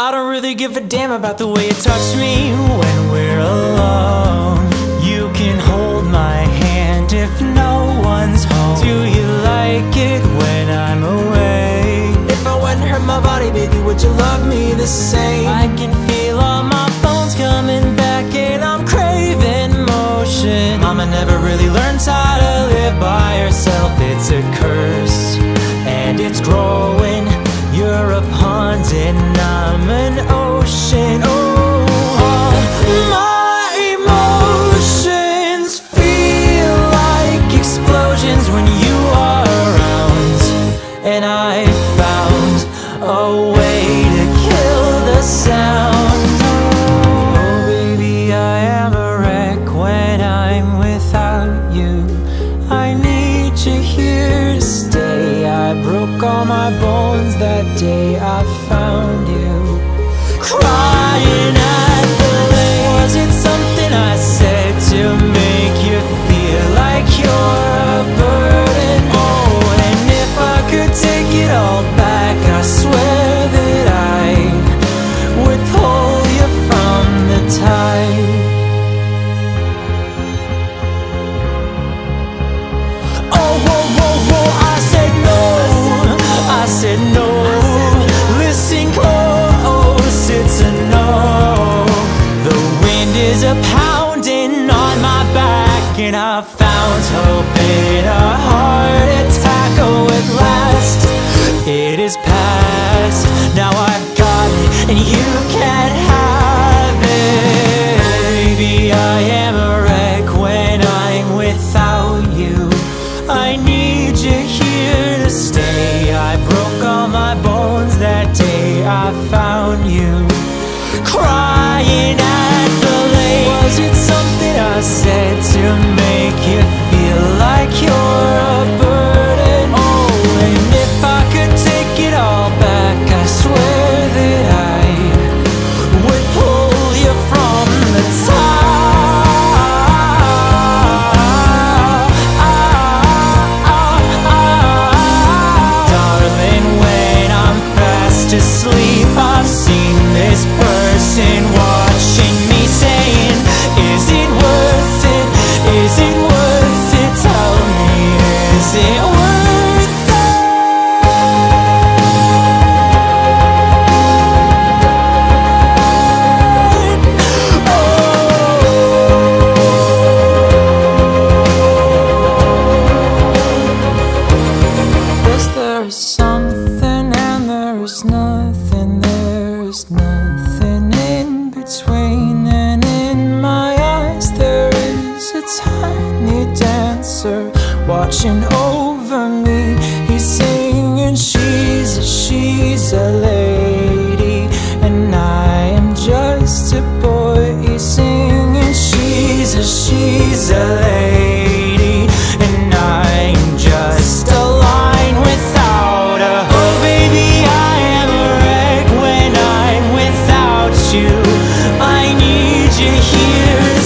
I don't really give a damn about the way you touch me when we're alone. You can hold my hand if no one's home. Do you like it when I'm away? If I wouldn't hurt my body, baby, would you love me the same? I can feel all my bones coming back and I'm craving motion. Mama never really learned how to all my bones that day I found you. Crying is a pounding on my back, and I found hope in a heart attack. Oh, at last, it is past. Now I've got it, and you can't have it. Baby, I am a wreck when I'm without you. I need you here to stay. I broke all my bones that day I found you. Crying nothing. There is nothing in between. And in my eyes, there is a tiny dancer watching You're here.